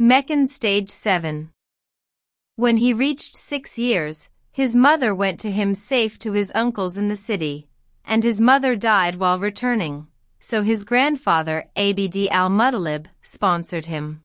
Meccan Stage 7 When he reached six years, his mother went to him safe to his uncle's in the city, and his mother died while returning, so his grandfather Abd al-Muttalib sponsored him.